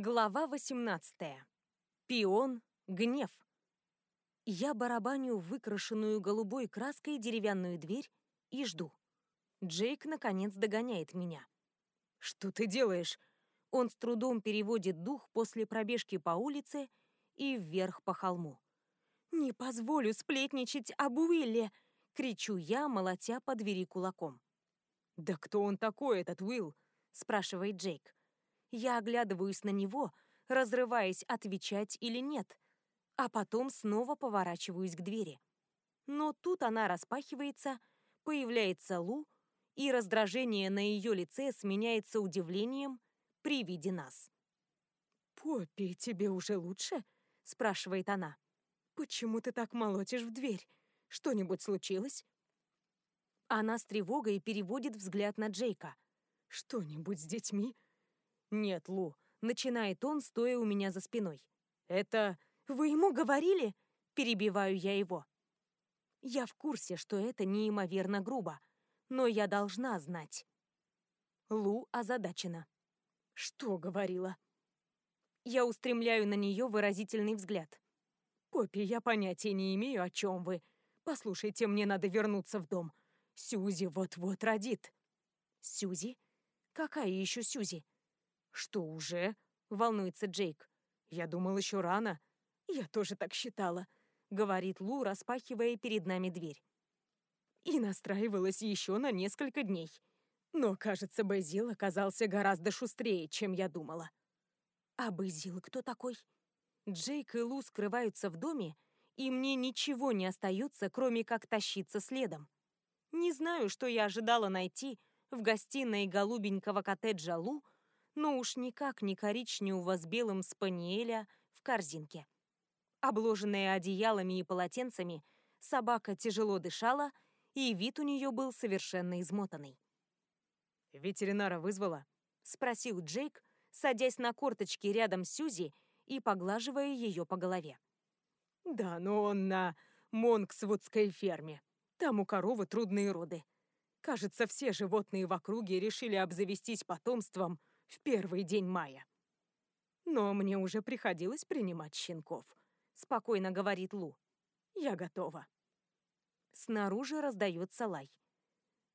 Глава 18. Пион. Гнев. Я барабаню выкрашенную голубой краской деревянную дверь и жду. Джейк, наконец, догоняет меня. «Что ты делаешь?» Он с трудом переводит дух после пробежки по улице и вверх по холму. «Не позволю сплетничать об Уилле!» — кричу я, молотя по двери кулаком. «Да кто он такой, этот Уилл?» — спрашивает Джейк. Я оглядываюсь на него, разрываясь, отвечать или нет, а потом снова поворачиваюсь к двери. Но тут она распахивается, появляется Лу, и раздражение на ее лице сменяется удивлением при виде нас. «Поппи, тебе уже лучше?» — спрашивает она. «Почему ты так молотишь в дверь? Что-нибудь случилось?» Она с тревогой переводит взгляд на Джейка. «Что-нибудь с детьми?» «Нет, Лу», — начинает он, стоя у меня за спиной. «Это...» «Вы ему говорили?» — перебиваю я его. Я в курсе, что это неимоверно грубо, но я должна знать. Лу озадачена. «Что говорила?» Я устремляю на нее выразительный взгляд. «Поппи, я понятия не имею, о чем вы. Послушайте, мне надо вернуться в дом. Сюзи вот-вот родит». «Сюзи? Какая еще Сюзи?» «Что уже?» — волнуется Джейк. «Я думал, еще рано». «Я тоже так считала», — говорит Лу, распахивая перед нами дверь. И настраивалась еще на несколько дней. Но, кажется, Базил оказался гораздо шустрее, чем я думала. А Базил кто такой? Джейк и Лу скрываются в доме, и мне ничего не остается, кроме как тащиться следом. Не знаю, что я ожидала найти в гостиной голубенького коттеджа Лу, но уж никак не коричневого с белым спаниеля в корзинке. Обложенная одеялами и полотенцами, собака тяжело дышала, и вид у нее был совершенно измотанный. «Ветеринара вызвала?» — спросил Джейк, садясь на корточки рядом с Сюзи и поглаживая ее по голове. «Да, но он на Монксвудской ферме. Там у коровы трудные роды. Кажется, все животные в округе решили обзавестись потомством в первый день мая. Но мне уже приходилось принимать щенков, спокойно говорит Лу. Я готова. Снаружи раздается лай.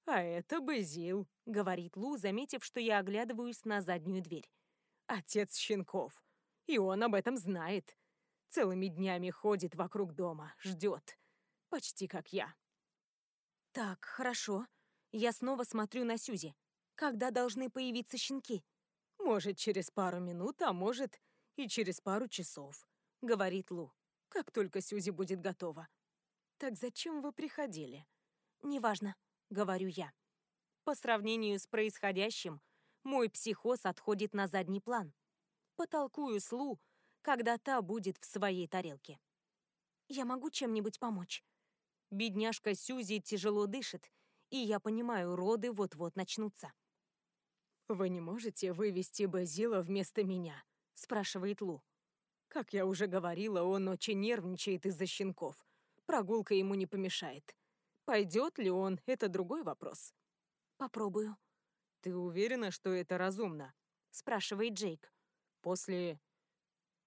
«А это Безил», — говорит Лу, заметив, что я оглядываюсь на заднюю дверь. «Отец щенков. И он об этом знает. Целыми днями ходит вокруг дома, ждет. Почти как я». «Так, хорошо. Я снова смотрю на Сюзи. Когда должны появиться щенки?» «Может, через пару минут, а может, и через пару часов», — говорит Лу. «Как только Сюзи будет готова». «Так зачем вы приходили?» «Неважно», — говорю я. По сравнению с происходящим, мой психоз отходит на задний план. Потолкую с Лу, когда та будет в своей тарелке. «Я могу чем-нибудь помочь?» Бедняжка Сюзи тяжело дышит, и я понимаю, роды вот-вот начнутся. «Вы не можете вывести Базила вместо меня?» — спрашивает Лу. «Как я уже говорила, он очень нервничает из-за щенков. Прогулка ему не помешает. Пойдет ли он, это другой вопрос». «Попробую». «Ты уверена, что это разумно?» — спрашивает Джейк. «После...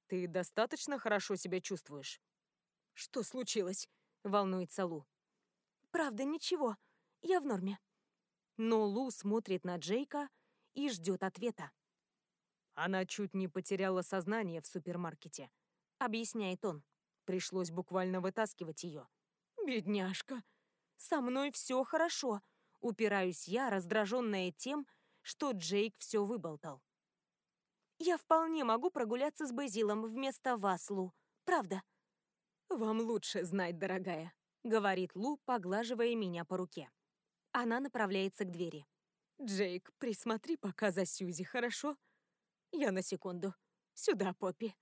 Ты достаточно хорошо себя чувствуешь?» «Что случилось?» — волнуется Лу. «Правда, ничего. Я в норме». Но Лу смотрит на Джейка, и ждет ответа. Она чуть не потеряла сознание в супермаркете, объясняет он. Пришлось буквально вытаскивать ее. Бедняжка. Со мной все хорошо, упираюсь я, раздраженная тем, что Джейк все выболтал. Я вполне могу прогуляться с Базилом вместо вас, Лу. Правда? Вам лучше знать, дорогая, говорит Лу, поглаживая меня по руке. Она направляется к двери. «Джейк, присмотри пока за Сьюзи, хорошо? Я на секунду. Сюда, Поппи».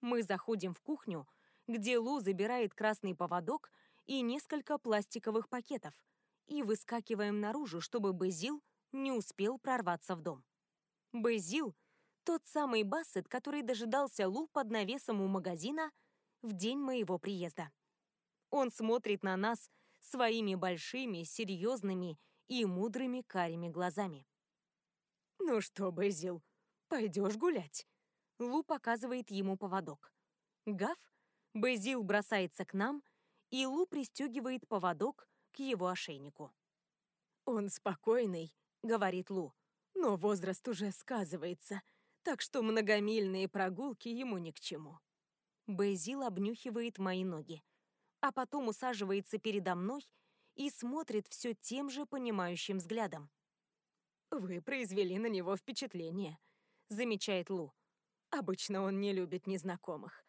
Мы заходим в кухню, где Лу забирает красный поводок и несколько пластиковых пакетов, и выскакиваем наружу, чтобы Безил не успел прорваться в дом. Безил — тот самый Бассет, который дожидался Лу под навесом у магазина в день моего приезда. Он смотрит на нас своими большими, серьезными и мудрыми карими глазами. «Ну что, Безил, пойдешь гулять?» Лу показывает ему поводок. Гав, Безил бросается к нам, и Лу пристегивает поводок к его ошейнику. «Он спокойный», — говорит Лу, — «но возраст уже сказывается, так что многомильные прогулки ему ни к чему». Безил обнюхивает мои ноги, а потом усаживается передо мной и смотрит все тем же понимающим взглядом. «Вы произвели на него впечатление», — замечает Лу. «Обычно он не любит незнакомых.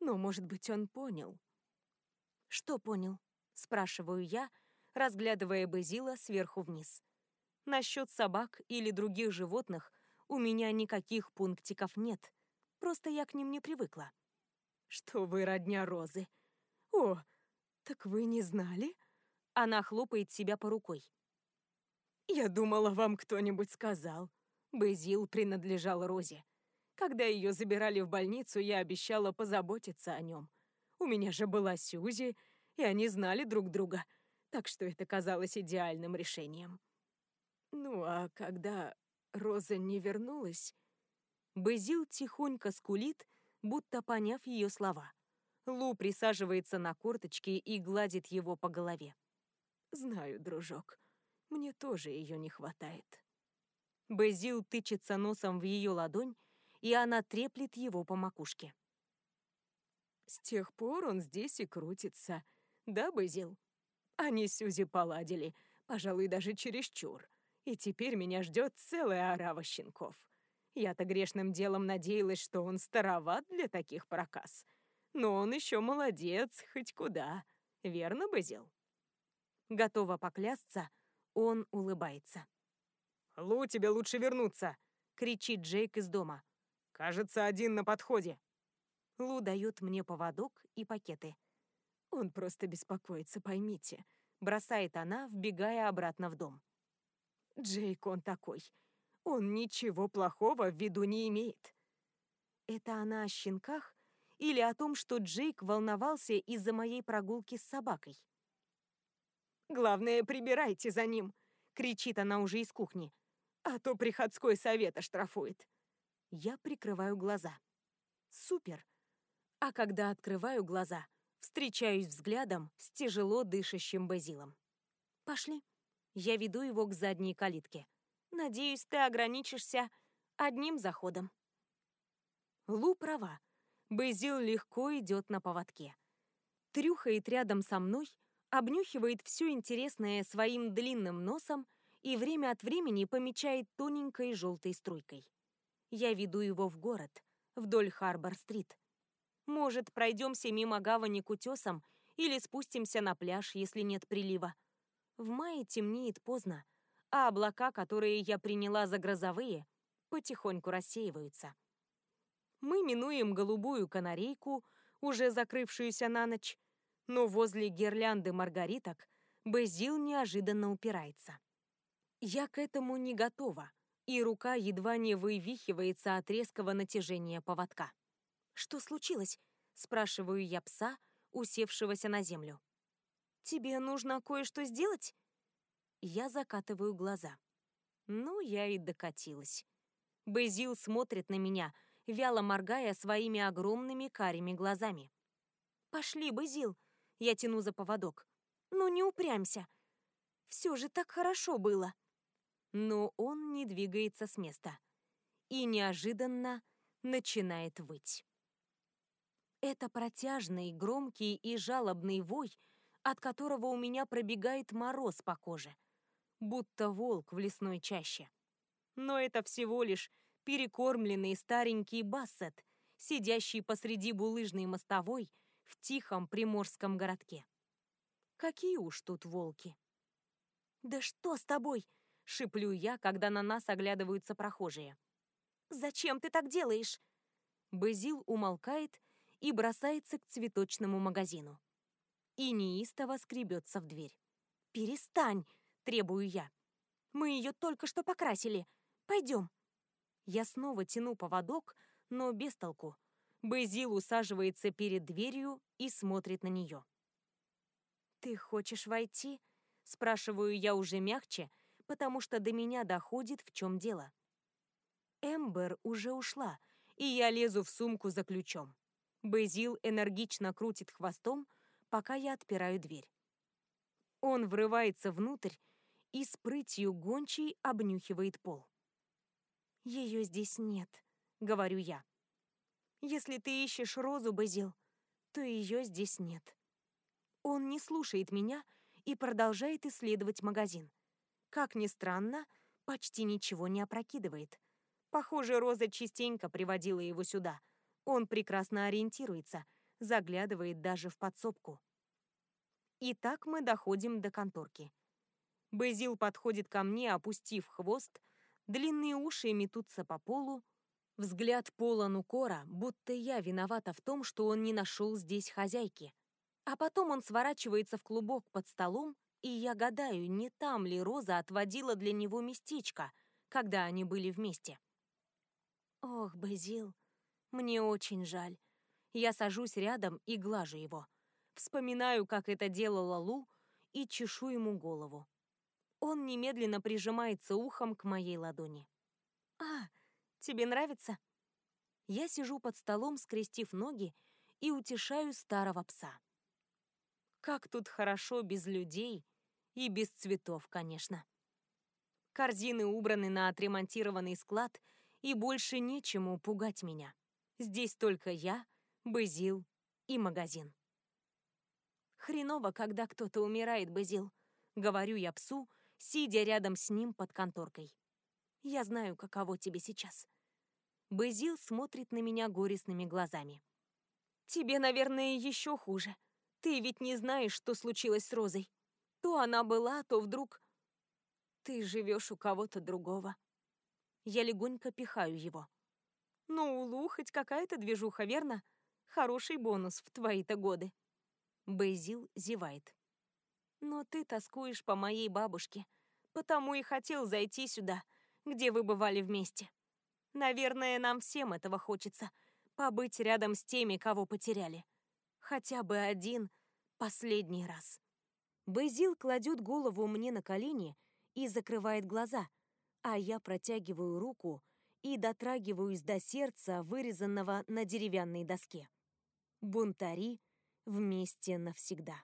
Но, может быть, он понял». «Что понял?» — спрашиваю я, разглядывая Безила сверху вниз. Насчет собак или других животных у меня никаких пунктиков нет. Просто я к ним не привыкла. «Что вы родня Розы? О, так вы не знали?» Она хлопает себя по рукой. «Я думала, вам кто-нибудь сказал. Безил принадлежал Розе. Когда ее забирали в больницу, я обещала позаботиться о нем. У меня же была Сюзи, и они знали друг друга, так что это казалось идеальным решением. Ну а когда Роза не вернулась... Безил тихонько скулит, будто поняв ее слова. Лу присаживается на корточки и гладит его по голове. «Знаю, дружок, мне тоже ее не хватает». Безил тычется носом в ее ладонь, и она треплет его по макушке. С тех пор он здесь и крутится. Да, Безил? Они Сюзи поладили, пожалуй, даже чересчур. И теперь меня ждет целая орава щенков. Я-то грешным делом надеялась, что он староват для таких проказ. Но он еще молодец, хоть куда. Верно, Безил? Готова поклясться, он улыбается. «Лу, тебе лучше вернуться!» — кричит Джейк из дома. «Кажется, один на подходе». Лу дает мне поводок и пакеты. «Он просто беспокоится, поймите», — бросает она, вбегая обратно в дом. «Джейк он такой. Он ничего плохого в виду не имеет». Это она о щенках или о том, что Джейк волновался из-за моей прогулки с собакой? «Главное, прибирайте за ним!» — кричит она уже из кухни. «А то приходской совет оштрафует». Я прикрываю глаза. Супер! А когда открываю глаза, встречаюсь взглядом с тяжело дышащим Базилом. «Пошли». Я веду его к задней калитке. «Надеюсь, ты ограничишься одним заходом». Лу права. Базил легко идет на поводке. Трюхает рядом со мной, обнюхивает все интересное своим длинным носом и время от времени помечает тоненькой желтой струйкой. Я веду его в город, вдоль Харбор-стрит. Может, пройдемся мимо гавани к утесам или спустимся на пляж, если нет прилива. В мае темнеет поздно, а облака, которые я приняла за грозовые, потихоньку рассеиваются. Мы минуем голубую канарейку, уже закрывшуюся на ночь, но возле гирлянды маргариток Безил неожиданно упирается. Я к этому не готова, и рука едва не вывихивается от резкого натяжения поводка. «Что случилось?» — спрашиваю я пса, усевшегося на землю. «Тебе нужно кое-что сделать?» Я закатываю глаза. Ну, я и докатилась. Безил смотрит на меня, вяло моргая своими огромными карими глазами. «Пошли, Безил!» — я тяну за поводок. «Ну, не упрямься! Все же так хорошо было!» Но он не двигается с места. И неожиданно начинает выть. Это протяжный, громкий и жалобный вой, от которого у меня пробегает мороз по коже, будто волк в лесной чаще. Но это всего лишь перекормленный старенький бассет, сидящий посреди булыжной мостовой в тихом приморском городке. Какие уж тут волки. «Да что с тобой?» — шиплю я, когда на нас оглядываются прохожие. «Зачем ты так делаешь?» Безил умолкает и бросается к цветочному магазину. И неистово скребется в дверь. «Перестань!» — требую я. «Мы ее только что покрасили. Пойдем!» Я снова тяну поводок, но без толку. Безил усаживается перед дверью и смотрит на нее. «Ты хочешь войти?» — спрашиваю я уже мягче, потому что до меня доходит, в чем дело. Эмбер уже ушла, и я лезу в сумку за ключом. Безил энергично крутит хвостом, пока я отпираю дверь. Он врывается внутрь и с прытью гончей обнюхивает пол. «Ее здесь нет», — говорю я. «Если ты ищешь розу, Безил, то ее здесь нет». Он не слушает меня и продолжает исследовать магазин. Как ни странно, почти ничего не опрокидывает. Похоже, Роза частенько приводила его сюда. Он прекрасно ориентируется, заглядывает даже в подсобку. И так мы доходим до конторки. Безил подходит ко мне, опустив хвост, длинные уши метутся по полу, взгляд полон укора, будто я виновата в том, что он не нашел здесь хозяйки. А потом он сворачивается в клубок под столом, и я гадаю, не там ли Роза отводила для него местечко, когда они были вместе. Ох, Безил, мне очень жаль. Я сажусь рядом и глажу его. Вспоминаю, как это делала Лу, и чешу ему голову. Он немедленно прижимается ухом к моей ладони. «А, тебе нравится?» Я сижу под столом, скрестив ноги, и утешаю старого пса. Как тут хорошо без людей и без цветов, конечно. Корзины убраны на отремонтированный склад, и больше нечему пугать меня. Здесь только я, Базил и магазин. Хреново, когда кто-то умирает, Базил, говорю я псу, сидя рядом с ним под конторкой. Я знаю, каково тебе сейчас. Базил смотрит на меня горестными глазами. Тебе, наверное, еще хуже. Ты ведь не знаешь, что случилось с Розой. То она была, то вдруг... Ты живешь у кого-то другого. Я легонько пихаю его. Ну, Лу, хоть какая-то движуха, верно? Хороший бонус в твои-то годы. Бейзил зевает. Но ты тоскуешь по моей бабушке, потому и хотел зайти сюда, где вы бывали вместе. Наверное, нам всем этого хочется — побыть рядом с теми, кого потеряли. Хотя бы один последний раз. Бейзил кладет голову мне на колени и закрывает глаза, а я протягиваю руку и дотрагиваюсь до сердца, вырезанного на деревянной доске. Бунтари вместе навсегда.